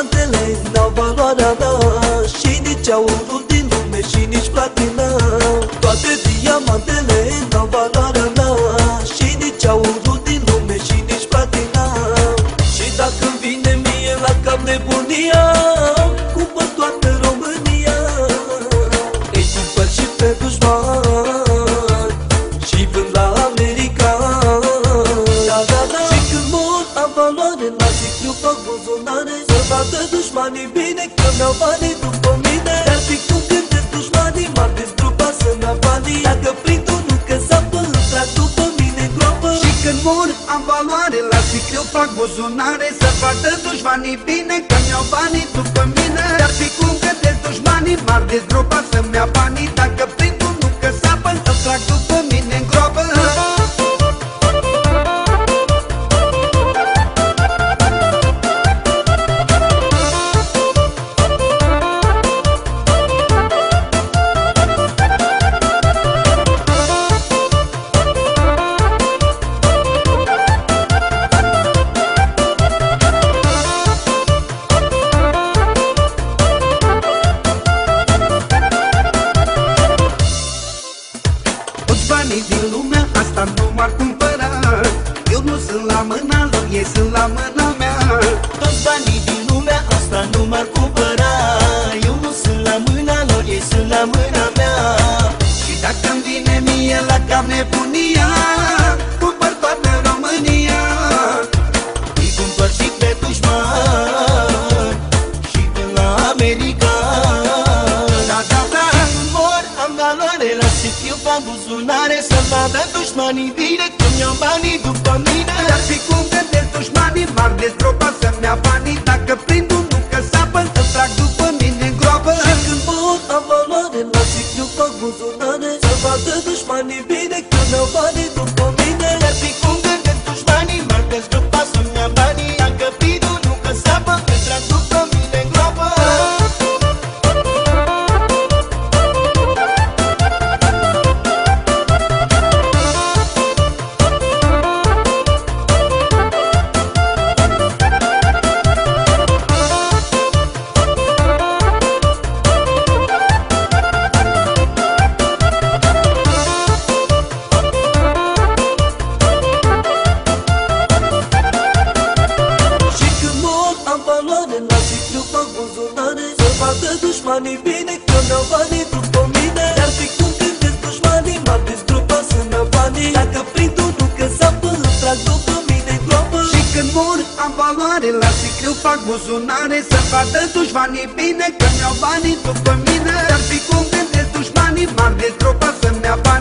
Toate diamantele n-au valoarea mea Și nici aurul din lume și nici platina Toate diamantele n-au valoarea mea Și nici aurul din lume și nici platina Și dacă vine mie la cap nebunia Cumpăr toată România? Îi cumpăr și pe dușman Și vând la America. Da, da, da. Și când mor am valoare La ciclu fac buzunare Să vadă dușmanii bine Că mi-au banii după mine. Dar fi cum gândesc dușmanii M-ar dezgrupa să-mi ia banii. Dacă prind unul că sapă Îmi trag după mine groapă. Și când mor am valoare La ciclu fac buzunare Să vadă dușmanii bine Că mi-au banii după mine Toți banii din lumea asta nu m-ar cumpăra. Eu nu sunt la mâna lor, ei sunt la mâna mea. Toți banii din lumea asta nu m-ar cumpăra. Eu nu sunt la mâna lor, ei sunt la mâna mea. Și dacă îmi vine mie la cap nebunia valoare La sifiu fac buzunare Să vadă dușmanii bine Cum iau banii după mine. Dar fi cum gândesc dușmanii M-ar dezgropa să-mi ia banii. Dacă prind unul că sapă Să trag după mine în groapă. Și când mor am valoare La sifiu fac buzunare dușmanii bine Că mi-au banii după mine. Dar fi cum gândesc dușmanii M-ar dezgrupa să-mi iau banii. Dacă prind unul că sapă Îmi trag după mine groapă. Și când mor am valoare La ciclu fac buzunare. Să vadă dușmanii bine Că mi-au banii după mine. Dar fi cum gândesc dușmanii M-ar dezgropa să-mi ia banii. Dacă